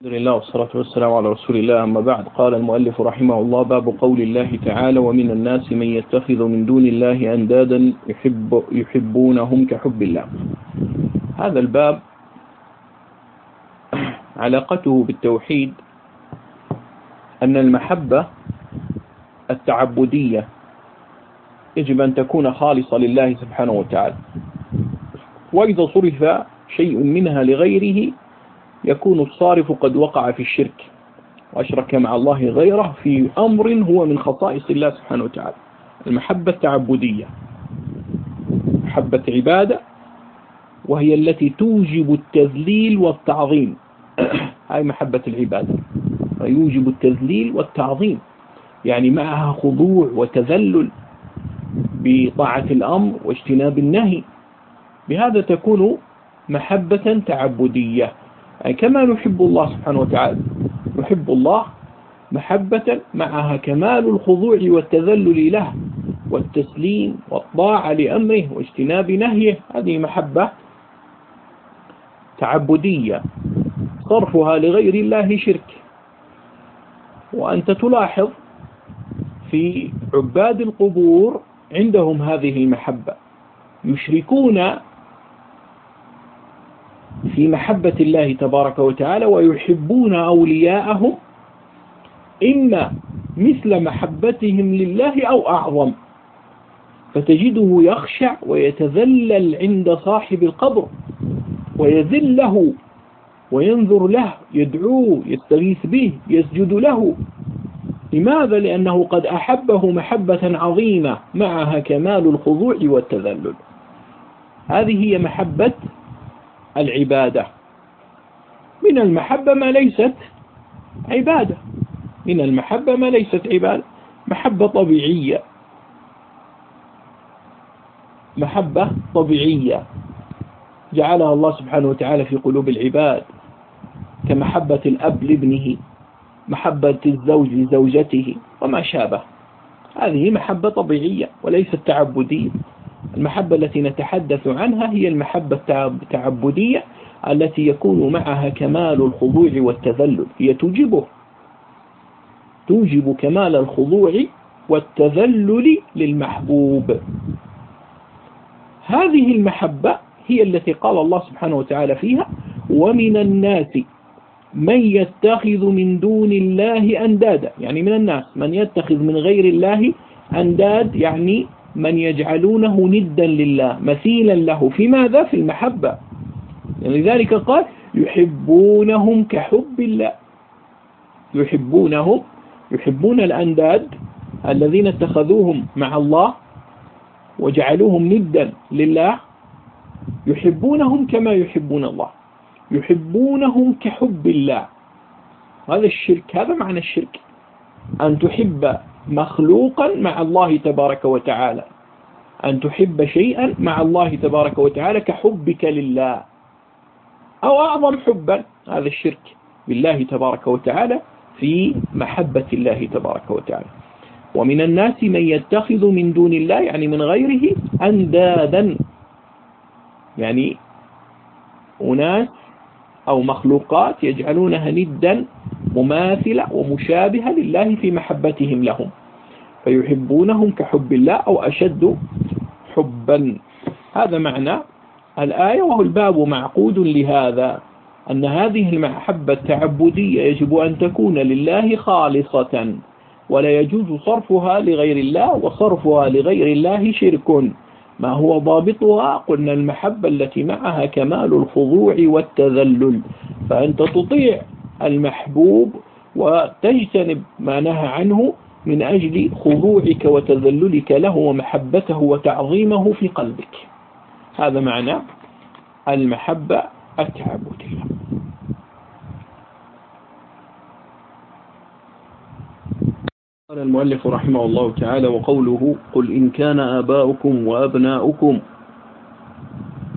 الحمد لله والصلاة والسلام على رسول الله أما بعد. قال المؤلف رحمه الله باب قول الله تعالى ومن الناس من يتخذ من دون الله أندادا يحب يحبونهم كحب الله. هذا الباب علاقته بالتوحيد أن المحبة التعبدية يجب أن تكون خالصة لله سبحانه وتعالى. وإذا صرف شيء منها لغيره يكون الصارف قد وقع في الشرك وأشرك مع الله غيره في أمر هو من خصائص الله سبحانه وتعالى. المحبة التعبدية محبة عبادة وهي التي توجب التذليل والتعظيم. هاي محبة العبادة. ويوجب التذليل والتعظيم. يعني معها خضوع وتذلل بطاعة الأمر واجتناب النهي. بهذا تكون محبة تعبدية. يعني كما نحب الله سبحانه وتعالى. نحب الله محبة معها كمال الخضوع والتذلل له والتسليم والطاعة لأمره واجتناب نهيه. هذه محبة تعبدية. صرفها لغير الله شرك. وأنت تلاحظ في عباد القبور عندهم هذه المحبة. يشركون في محبة الله تبارك وتعالى ويحبون أولياءهم إما مثل محبتهم لله أو أعظم. فتجده يخشع ويتذلل عند صاحب القبر ويذل له وينظر له يدعوه يستغيث به يسجد له. لماذا؟ لأنه قد أحبه محبة عظيمة معها كمال الخضوع والتذلل. هذه هي محبة العبادة. من المحبة ما ليست عبادة. من المحبة ما ليست عبادة. محبة طبيعية. محبة طبيعية. جعلها الله سبحانه وتعالى في قلوب العباد. كمحبة الأب لابنه. محبة الزوج لزوجته. وما شابه. هذه محبة طبيعية وليست تعبدية. المحبة التي نتحدث عنها هي المحبة التعبدية التي يكون معها كمال الخضوع والتذلل. هي توجبه. توجب كمال الخضوع والتذلل للمحبوب. هذه المحبة هي التي قال الله سبحانه وتعالى فيها ومن الناس من يتخذ من دون الله أندادا. يعني من الناس من يتخذ من غير الله أنداد يعني من يجعلونه ندا لله مثيلا له. في ماذا؟ في المحبة. لذلك يعني قال يحبونهم كحب الله. يحبونهم يحبون الأنداد الذين اتخذوهم مع الله وجعلوهم ندا لله. يحبونهم كما يحبون الله. يحبونهم كحب الله. هذا الشرك هذا معنى الشرك. أن تحب مخلوقا مع الله تبارك وتعالى. أن تحب شيئا مع الله تبارك وتعالى كحبك لله. أو أعظم حبا هذا الشرك بالله تبارك وتعالى في محبة الله تبارك وتعالى. ومن الناس من يتخذ من دون الله يعني من غيره أندادا. يعني أناس أو مخلوقات يجعلونها ندا مماثلة ومشابهة لله في محبتهم لهم. فيحبونهم كحب الله أو أشد حبا. هذا معنى الآية وهو الباب معقود لهذا أن هذه المحبة التعبدية يجب أن تكون لله خالصة ولا يجوز صرفها لغير الله وصرفها لغير الله شرك. ما هو ضابطها؟ قلنا المحبة التي معها كمال الخضوع والتذلل. فأنت تطيع المحبوب وتجتنب ما نهى عنه من أجل خضوعك وتذللك له ومحبته وتعظيمه في قلبك. هذا معنى المحبة التعبدية قال المؤلف رحمه الله تعالى وقوله قل إن كان آباؤكم وأبناؤكم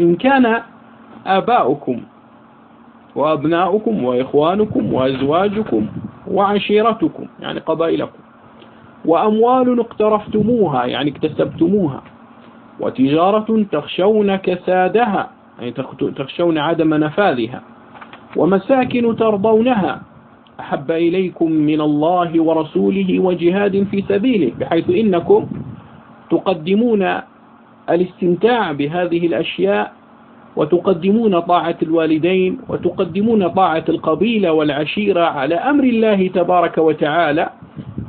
إن كان آباؤكم وأبناؤكم وإخوانكم وأزواجكم وعشيرتكم يعني قبائلكم وأموال اقترفتموها يعني اكتسبتموها وتجارة تخشون كسادها يعني تخشون عدم نفاذها ومساكن ترضونها أحب إليكم من الله ورسوله وجهاد في سبيله بحيث إنكم تقدمون الاستمتاع بهذه الأشياء وتقدمون طاعة الوالدين وتقدمون طاعة القبيلة والعشيرة على أمر الله تبارك وتعالى.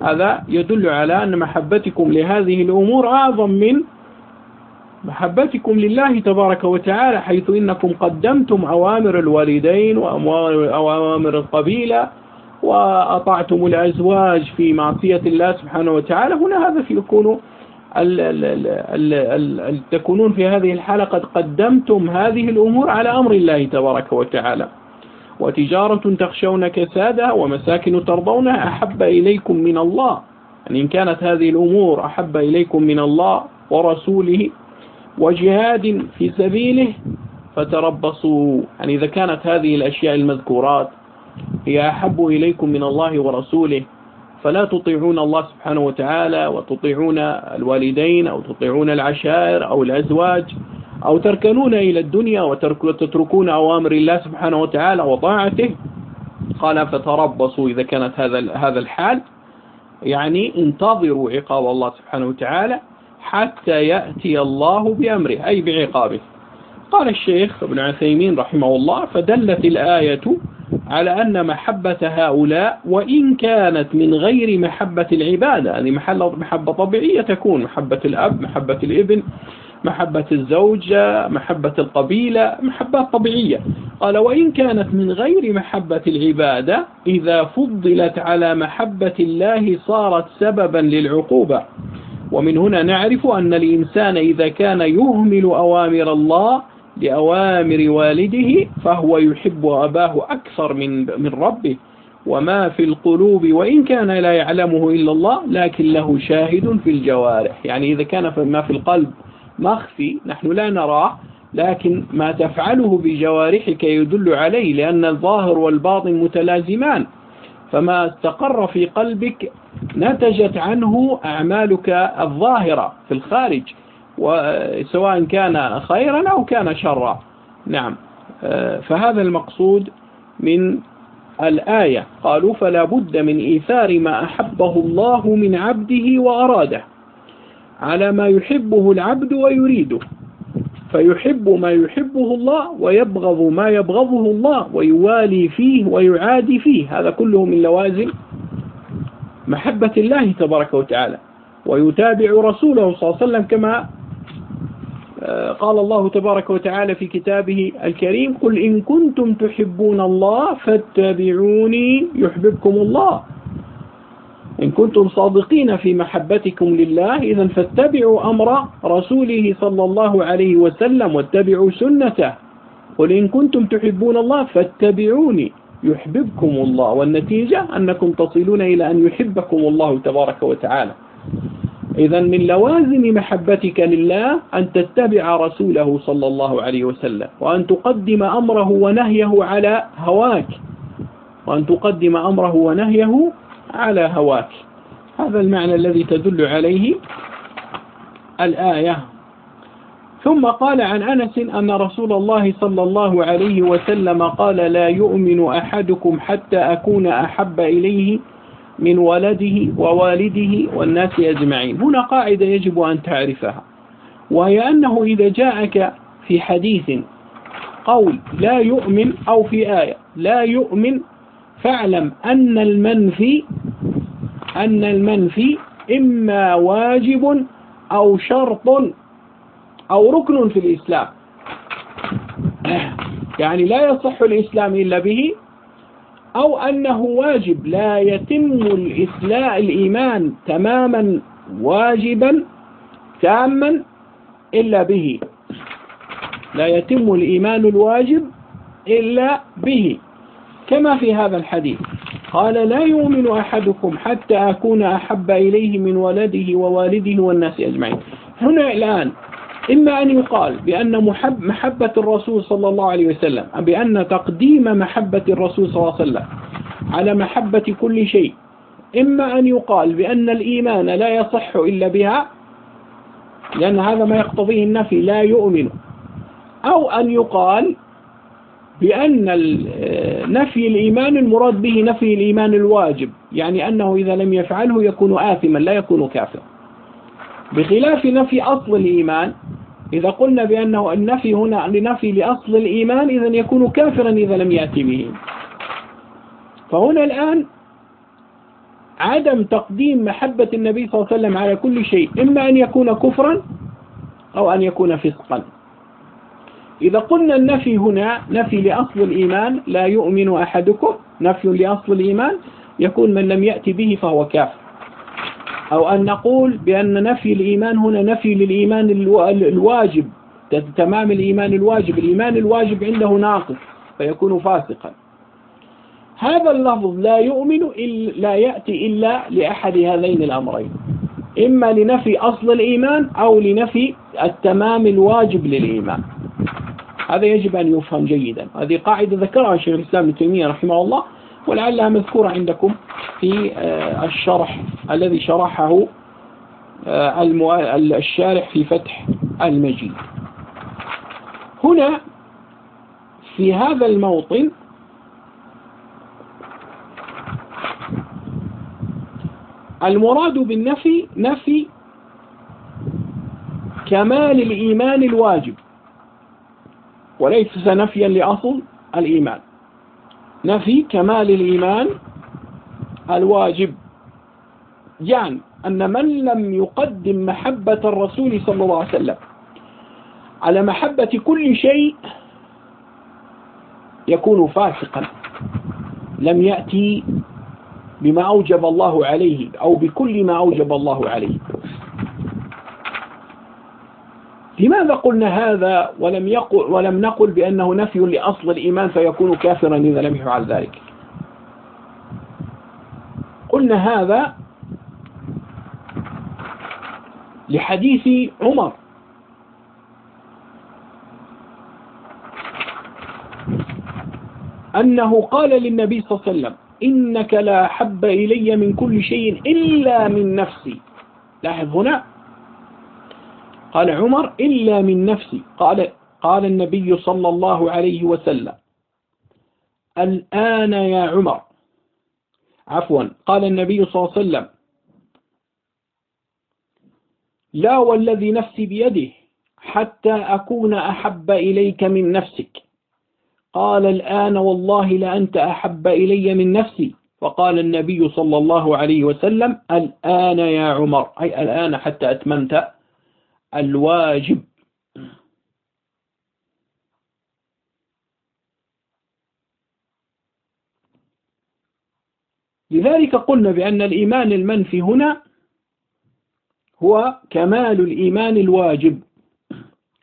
هذا يدل على أن محبتكم لهذه الأمور أعظم من محبتكم لله تبارك وتعالى حيث إنكم قدمتم أوامر الوالدين وأوامر القبيلة وأطعتم الأزواج في معصية الله سبحانه وتعالى. هنا هذا يكون تكونون في هذه الحالة قد قدمتم هذه الأمور على أمر الله تبارك وتعالى. وتجارة تخشون كسادها ومساكن ترضونها أحب إليكم من الله. يعني إن كانت هذه الأمور أحب إليكم من الله ورسوله وجهاد في سبيله فتربصوا. يعني إذا كانت هذه الأشياء المذكورات هي أحب إليكم من الله ورسوله فلا تطيعون الله سبحانه وتعالى وتطيعون الوالدين أو تطيعون العشائر أو الأزواج أو تركنون إلى الدنيا وتتركون أوامر الله سبحانه وتعالى وطاعته. قال فتربصوا إذا كانت هذا هذا الحال. يعني انتظروا عقاب الله سبحانه وتعالى حتى يأتي الله بأمره أي بعقابه. قال الشيخ ابن عثيمين رحمه الله فدلت الآية على أن محبة هؤلاء وإن كانت من غير محبة العبادة يعني محبة طبيعية تكون محبة الأب محبة الإبن محبة الزوجة محبة القبيلة محبات طبيعية. قال وإن كانت من غير محبة العبادة إذا فضلت على محبة الله صارت سببا للعقوبة. ومن هنا نعرف أن الإنسان إذا كان يهمل أوامر الله لأوامر والده فهو يحب أباه أكثر من من ربه. وما في القلوب وإن كان لا يعلمه إلا الله لكن له شاهد في الجوارح. يعني إذا كان ما في القلب مخفي نحن لا نراه لكن ما تفعله بجوارحك يدل عليه لأن الظاهر والباطن متلازمان. فما استقر في قلبك نتجت عنه أعمالك الظاهرة في الخارج. وسواء كان خيرا أو كان شرا. نعم. فهذا المقصود من الآية. قالوا فلا بد من إيثار ما أحبه الله من عبده وأراده على ما يحبه العبد ويريده. فيحب ما يحبه الله ويبغض ما يبغضه الله ويوالي فيه ويعادي فيه. هذا كله من لوازم محبة الله تبارك وتعالى. ويتابع رسوله صلى الله عليه وسلم كما آه، قال الله تبارك وتعالى في كتابه الكريم قل إن كنتم تحبون الله فاتبعوني يحببكم الله. إن كنتم صادقين في محبتكم لله إذا فاتبعوا أمر رسوله صلى الله عليه وسلم واتبعوا سنته. قل إن كنتم تحبون الله فاتبعوني يحببكم الله. والنتيجة أنكم تصلون إلى أن يحبكم الله تبارك وتعالى. إذا من لوازم محبتك لله أن تتبع رسوله صلى الله عليه وسلم وأن تقدم أمره ونهيه على هواك وأن تقدم أمره ونهيه على هواك. هذا المعنى الذي تدل عليه الآية. ثم قال عن أنس أن رسول الله صلى الله عليه وسلم قال لا يؤمن أحدكم حتى أكون أحب إليه من ولده ووالده والناس أجمعين. هنا قاعدة يجب أن تعرفها وهي أنه إذا جاءك في حديث قول لا يؤمن أو في آية لا يؤمن فاعلم أن المنفي أن المنفي إما واجب أو شرط أو ركن في الإسلام. يعني لا يصح الإسلام إلا به أو أنه واجب لا يتم الإسلام الإيمان تماما واجبا تاما إلا به. لا يتم الإيمان الواجب إلا به. كما في هذا الحديث قال لا يؤمن أحدكم حتى أكون أحب إليه من ولده ووالده والناس أجمعين. هنا الآن إما أن يقال بأن محب محبة الرسول صلى الله عليه وسلم بأن تقديم محبة الرسول صلى الله عليه وسلم على محبة كل شيء. إما أن يقال بأن الإيمان لا يصح إلا بها لأن هذا ما يقتضيه النفي لا يؤمن. أو أن يقال بأن نفي الإيمان المراد به نفي الإيمان الواجب يعني أنه إذا لم يفعله يكون آثما لا يكون كافرا. بخلاف نفي أصل الإيمان إذا قلنا بأنه النفي هنا لنفي لأصل الإيمان إذا يكون كافرا إذا لم يأتي به. فهنا الآن عدم تقديم محبة النبي صلى الله عليه وسلم على كل شيء إما أن يكون كفرا أو أن يكون فسقا. إذا قلنا النفي هنا نفي لأصل الإيمان لا يؤمن أحدكم نفي لأصل الإيمان يكون من لم يأتي به فهو كافر. أو أن نقول بأن نفي الإيمان هنا نفي للإيمان الواجب تمام الإيمان الواجب. الإيمان الواجب عنده ناقص فيكون فاسقا. هذا اللفظ لا يؤمن لا يأتي إلا لأحد هذين الأمرين. إما لنفي أصل الإيمان أو لنفي التمام الواجب للإيمان. هذا يجب أن يفهم جيدا. هذه قاعدة ذكرها شيخ الإسلام ابن تيمية رحمه الله ولعلها مذكورة عندكم. في آه، الشرح الذي شرحه آه، الشارح في فتح المجيد. هنا في هذا الموطن المراد بالنفي نفي كمال الإيمان الواجب وليس نفيا لأصل الإيمان. نفي كمال الإيمان الواجب. يعني أن من لم يقدم محبة الرسول صلى الله عليه وسلم على محبة كل شيء يكون فاسقا. لم يأتي بما أوجب الله عليه أو بكل ما أوجب الله عليه. لماذا قلنا هذا ولم, يقل ولم نقل بأنه نفي لأصل الإيمان فيكون كافرا إذا لم يفعل ذلك؟ قلنا هذا لحديث عمر. أنه قال للنبي صلى الله عليه وسلم إنك لا حب إلي من كل شيء إلا من نفسي. لاحظ هنا. قال عمر إلا من نفسي. قال قال النبي صلى الله عليه وسلم الآن يا عمر. عفوا. قال النبي صلى الله عليه وسلم لا والذي نفسي بيده حتى أكون أحب إليك من نفسك. قال الآن والله لأنت أحب إلي من نفسي. فقال النبي صلى الله عليه وسلم الآن يا عمر. أي الآن حتى أتممت الواجب. لذلك قلنا بأن الإيمان المنفي هنا هو كمال الإيمان الواجب.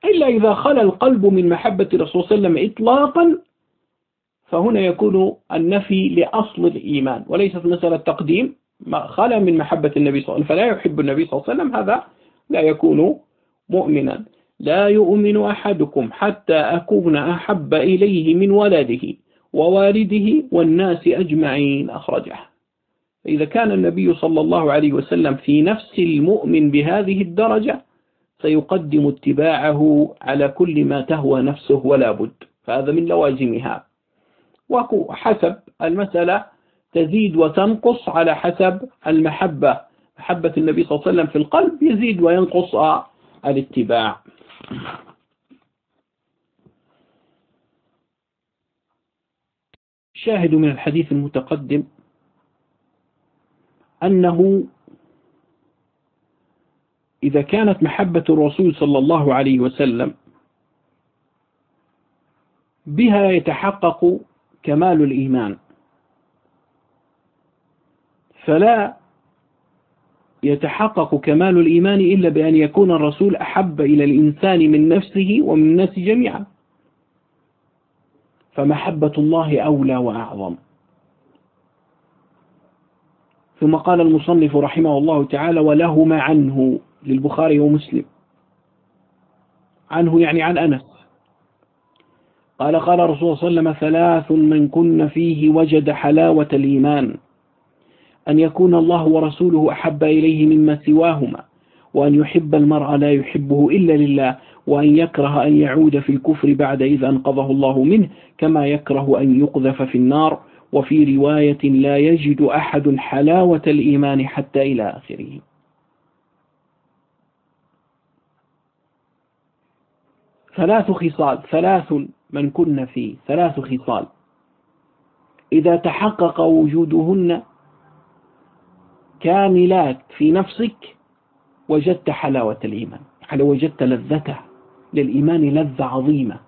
إلا إذا خلى القلب من محبة الرسول صلى الله عليه وسلم إطلاقا فهنا يكون النفي لأصل الإيمان وليست مسألة تقديم. ما خلى من محبة النبي صلى الله عليه وسلم فلا يحب النبي صلى الله عليه وسلم هذا لا يكون مؤمنا. لا يؤمن أحدكم حتى أكون أحب إليه من ولده ووالده والناس أجمعين. أخرجه. إذا كان النبي صلى الله عليه وسلم في نفس المؤمن بهذه الدرجة سيقدم اتباعه على كل ما تهوى نفسه ولا بد. فهذا من لوازمها. وحسب المسألة تزيد وتنقص على حسب المحبة. محبة النبي صلى الله عليه وسلم في القلب يزيد وينقص الاتباع. شاهد من الحديث المتقدم أنه إذا كانت محبة الرسول صلى الله عليه وسلم بها يتحقق كمال الإيمان. فلا يتحقق كمال الإيمان إلا بأن يكون الرسول أحب إلى الإنسان من نفسه ومن الناس جميعا. فمحبة الله أولى وأعظم. ثم قال المصنف رحمه الله تعالى ولهما عنه للبخاري ومسلم. عنه يعني عن أنس. قال قال رسول صلى الله عليه وسلم ثلاث من كن فيه وجد حلاوة الإيمان. أن يكون الله ورسوله أحب إليه مما سواهما وأن يحب المرء لا يحبه إلا لله وأن يكره أن يعود في الكفر بعد إذ أنقذه الله منه كما يكره أن يقذف في النار. وفي رواية لا يجد أحد حلاوة الإيمان حتى إلى آخره. ثلاث خصال ثلاث من كن فيه ثلاث خصال. إذا تحقق وجودهن كاملات في نفسك وجدت حلاوة الإيمان. وجدت لذته للإيمان لذة عظيمة؟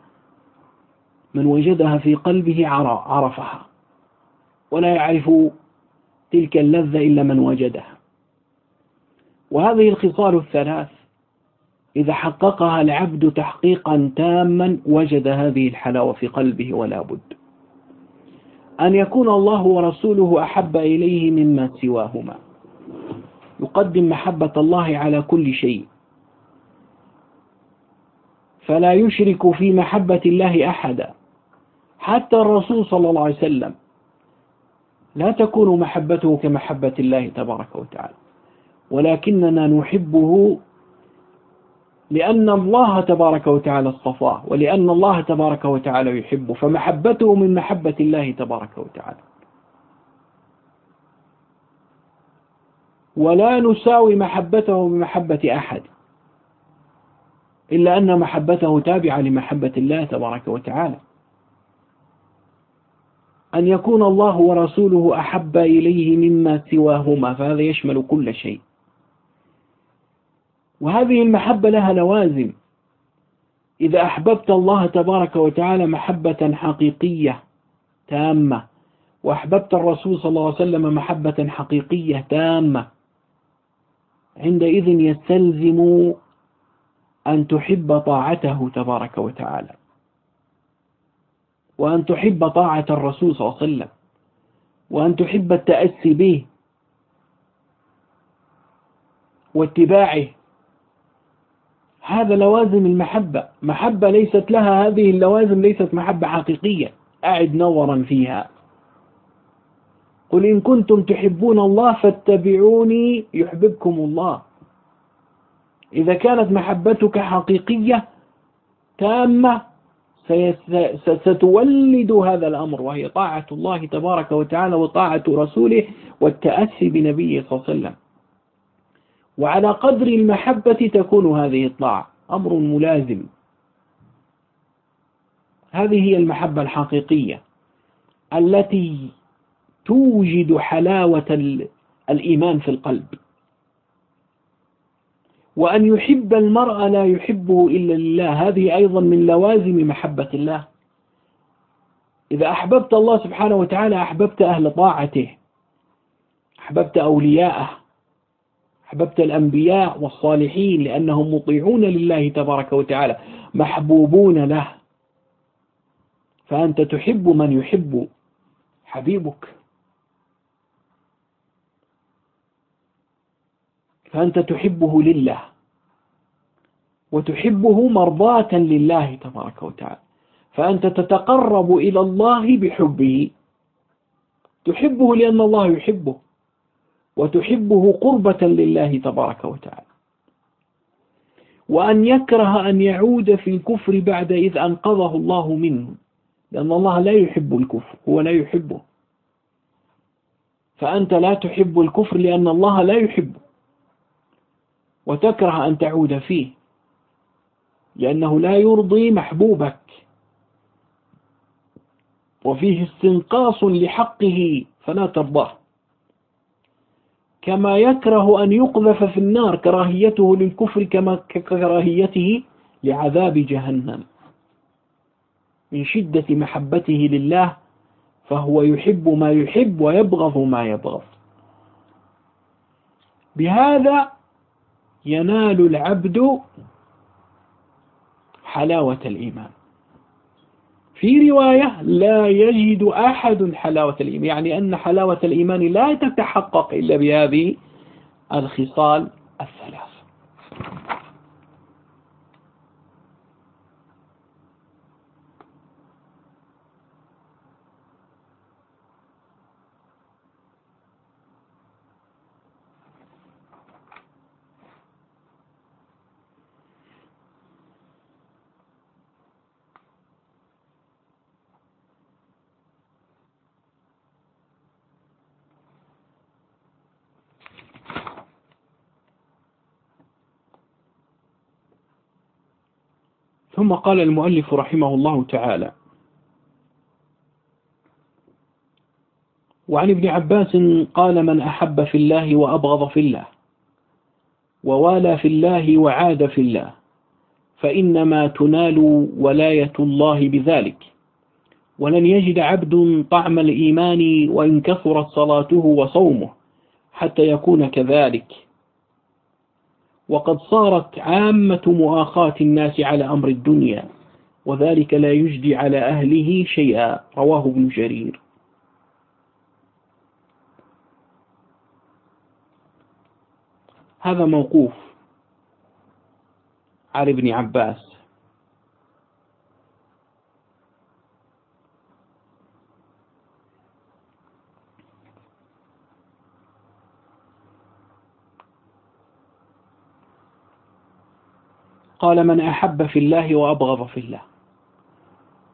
من وجدها في قلبه عرفها. ولا يعرف تلك اللذة إلا من وجدها. وهذه الخصال الثلاث إذا حققها العبد تحقيقا تاما وجد هذه الحلاوة في قلبه ولا بد. أن يكون الله ورسوله أحب إليه مما سواهما. يقدم محبة الله على كل شيء. فلا يشرك في محبة الله أحدا. حتى الرسول صلى الله عليه وسلم لا تكون محبته كمحبة الله تبارك وتعالى. ولكننا نحبه لأن الله تبارك وتعالى اصطفاه ولأن الله تبارك وتعالى يحبه فمحبته من محبة الله تبارك وتعالى. ولا نساوي محبته بمحبة أحد إلا أن محبته تابعة لمحبة الله تبارك وتعالى. أن يكون الله ورسوله أحب إليه مما سواهما فهذا يشمل كل شيء. وهذه المحبة لها لوازم. إذا أحببت الله تبارك وتعالى محبة حقيقية تامة وأحببت الرسول صلى الله عليه وسلم محبة حقيقية تامة عندئذ يستلزم أن تحب طاعته تبارك وتعالى. وأن تحب طاعة الرسول صلى الله عليه وسلم وأن تحب التأسي به واتباعه. هذا لوازم المحبة. محبة ليست لها هذه اللوازم ليست محبة حقيقية. أعد نظرا فيها. قل إن كنتم تحبون الله فاتبعوني يحببكم الله. إذا كانت محبتك حقيقية تامة ستولد هذا الأمر وهي طاعة الله تبارك وتعالى وطاعة رسوله والتأسي بنبيه صلى الله عليه وسلم. وعلى قدر المحبة تكون هذه الطاعة. أمر ملازم. هذه هي المحبة الحقيقية التي توجد حلاوة الإيمان في القلب. وأن يحب المرء لا يحبه إلا لله. هذه أيضا من لوازم محبة الله. إذا أحببت الله سبحانه وتعالى أحببت أهل طاعته أحببت أولياءه أحببت الأنبياء والصالحين لأنهم مطيعون لله تبارك وتعالى محبوبون له. فأنت تحب من يحب حبيبك. فأنت تحبه لله وتحبه مرضاة لله تبارك وتعالى. فأنت تتقرب إلى الله بحبه. تحبه لأن الله يحبه وتحبه قربة لله تبارك وتعالى. وأن يكره أن يعود في الكفر بعد إذ أنقذه الله منه. لأن الله لا يحب الكفر هو لا يحبه. فأنت لا تحب الكفر لأن الله لا يحبه. وتكره أن تعود فيه لأنه لا يرضي محبوبك. وفيه استنقاص لحقه فلا ترضاه كما يكره أن يقذف في النار كراهيته للكفر كما كراهيته لعذاب جهنم. من شدة محبته لله فهو يحب ما يحب ويبغض ما يبغض. بهذا ينال العبد حلاوة الإيمان. في رواية لا يجد أحد حلاوة الإيمان يعني أن حلاوة الإيمان لا تتحقق إلا بهذه الخصال الثلاث. ثم قال المؤلف رحمه الله تعالى وعن ابن عباس قال من أحب في الله وأبغض في الله ووالى في الله وعاد في الله فإنما تنال ولاية الله بذلك ولن يجد عبد طعم الإيمان وإن كثرت صلاته وصومه حتى يكون كذلك وقد صارت عامة مؤاخاة الناس على أمر الدنيا وذلك لا يجدي على أهله شيئا. رواه ابن جرير. هذا موقوف على ابن عباس. قال من أحب في الله وأبغض في الله.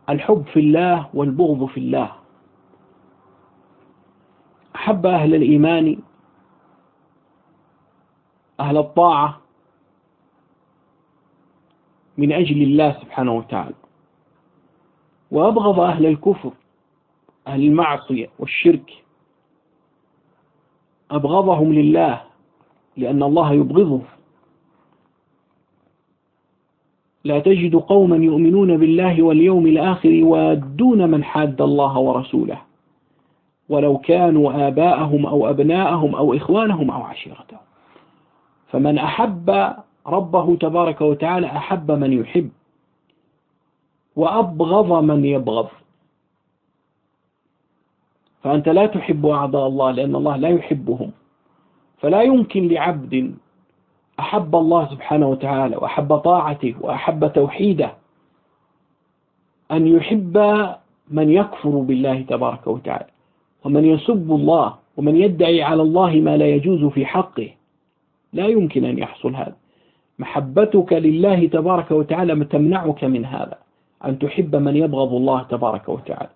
الحب في الله والبغض في الله. أحب أهل الإيمان أهل الطاعة من أجل الله سبحانه وتعالى. وأبغض أهل الكفر أهل المعصية والشرك. أبغضهم لله لأن الله يبغضهم لا تجد قوما يؤمنون بالله واليوم الآخر يوادون من حاد الله ورسوله. ولو كانوا آباءهم أو أبناءهم أو إخوانهم أو عشيرتهم. فمن أحب ربه تبارك وتعالى أحب من يحب. وأبغض من يبغض. فأنت لا تحب أعضاء الله لأن الله لا يحبهم. فلا يمكن لعبد أحب الله سبحانه وتعالى وأحب طاعته وأحب توحيده أن يحب من يكفر بالله تبارك وتعالى ومن يسب الله ومن يدعي على الله ما لا يجوز في حقه. لا يمكن أن يحصل هذا. محبتك لله تبارك وتعالى تمنعك من هذا أن تحب من يبغض الله تبارك وتعالى.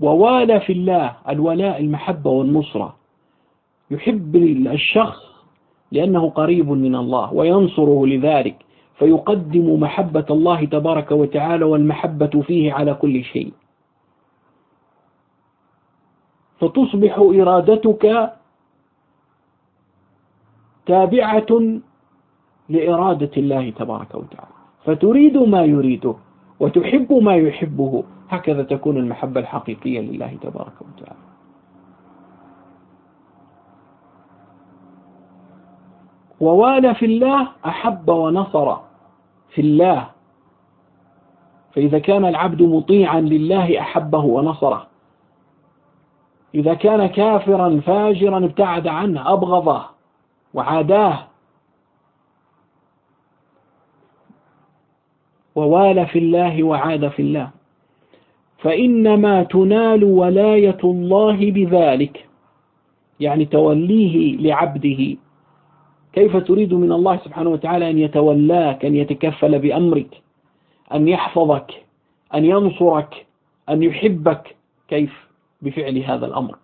ووالى في الله الولاء المحبة والنصرة. يحب الشخص لأنه قريب من الله وينصره لذلك فيقدم محبة الله تبارك وتعالى والمحبة فيه على كل شيء. فتصبح إرادتك تابعة لإرادة الله تبارك وتعالى. فتريد ما يريده وتحب ما يحبه هكذا تكون المحبة الحقيقية لله تبارك وتعالى. ووالى في الله أحب ونصر في الله. فإذا كان العبد مطيعا لله أحبه ونصره. إذا كان كافرا فاجرا ابتعد عنه أبغضه وعاداه. ووال في الله وعاد في الله. فإنما تنال ولاية الله بذلك. يعني توليه لعبده. كيف تريد من الله سبحانه وتعالى أن يتولاك أن يتكفل بأمرك أن يحفظك أن ينصرك أن يحبك؟ كيف؟ بفعل هذا الأمر.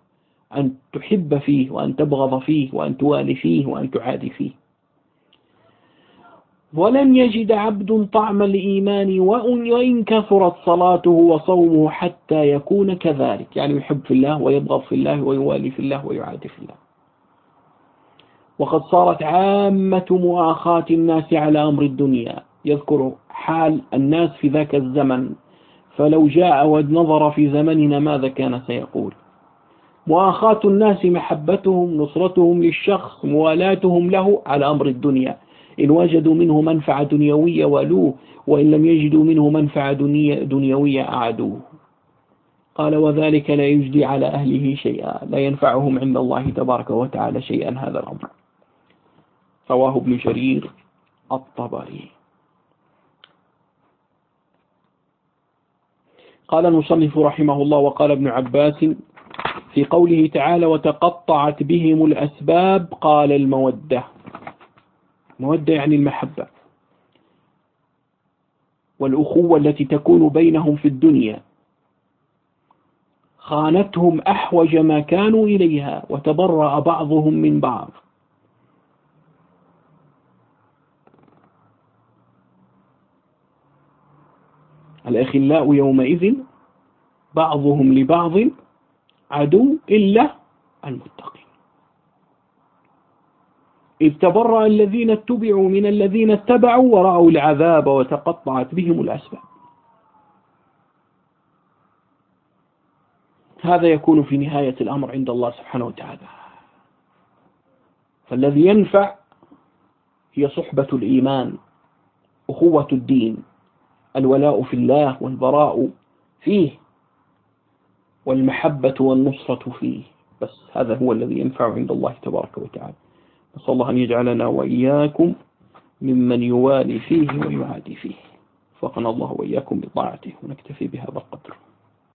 أن تحب فيه وأن تبغض فيه وأن توالي فيه وأن تعادي فيه. ولن يجد عبد طعم الإيمان وإن كثرت صلاته وصومه حتى يكون كذلك. يعني يحب في الله ويبغض في الله ويوالي في الله ويعادي في الله. وقد صارت عامة مؤاخاة الناس على أمر الدنيا. يذكر حال الناس في ذاك الزمن. فلو جاء ونظر في زمننا ماذا كان سيقول. مؤاخاة الناس محبتهم نصرتهم للشخص موالاتهم له على أمر الدنيا. إن وجدوا منه منفعة دنيوية ولوه وإن لم يجدوا منه منفعة دنيوية أعدوه قال وذلك لا يجدي على أهله شيئا لا ينفعهم عند الله تبارك وتعالى شيئا هذا الأمر. رواه ابن جرير الطبري. قال المصنف رحمه الله وقال ابن عباس في قوله تعالى وتقطعت بهم الأسباب قال المودة. مودة يعني المحبة. والأخوة التي تكون بينهم في الدنيا. خانتهم أحوج ما كانوا إليها وتبرأ بعضهم من بعض. الأخلاء يومئذ بعضهم لبعض عدو إلا المتقين. إذ تبرأ الذين اتبعوا من الذين اتبعوا ورأوا العذاب وتقطعت بهم الأسباب. هذا يكون في نهاية الأمر عند الله سبحانه وتعالى. فالذي ينفع هي صحبة الإيمان أخوة الدين. الولاء في الله والبراء فيه والمحبة والنصرة فيه. بس هذا هو الذي ينفع عند الله تبارك وتعالى. نسأل الله أن يجعلنا وإياكم ممن يوالي فيه ويعادي فيه. فقنا الله وإياكم بطاعته ونكتفي بهذا القدر.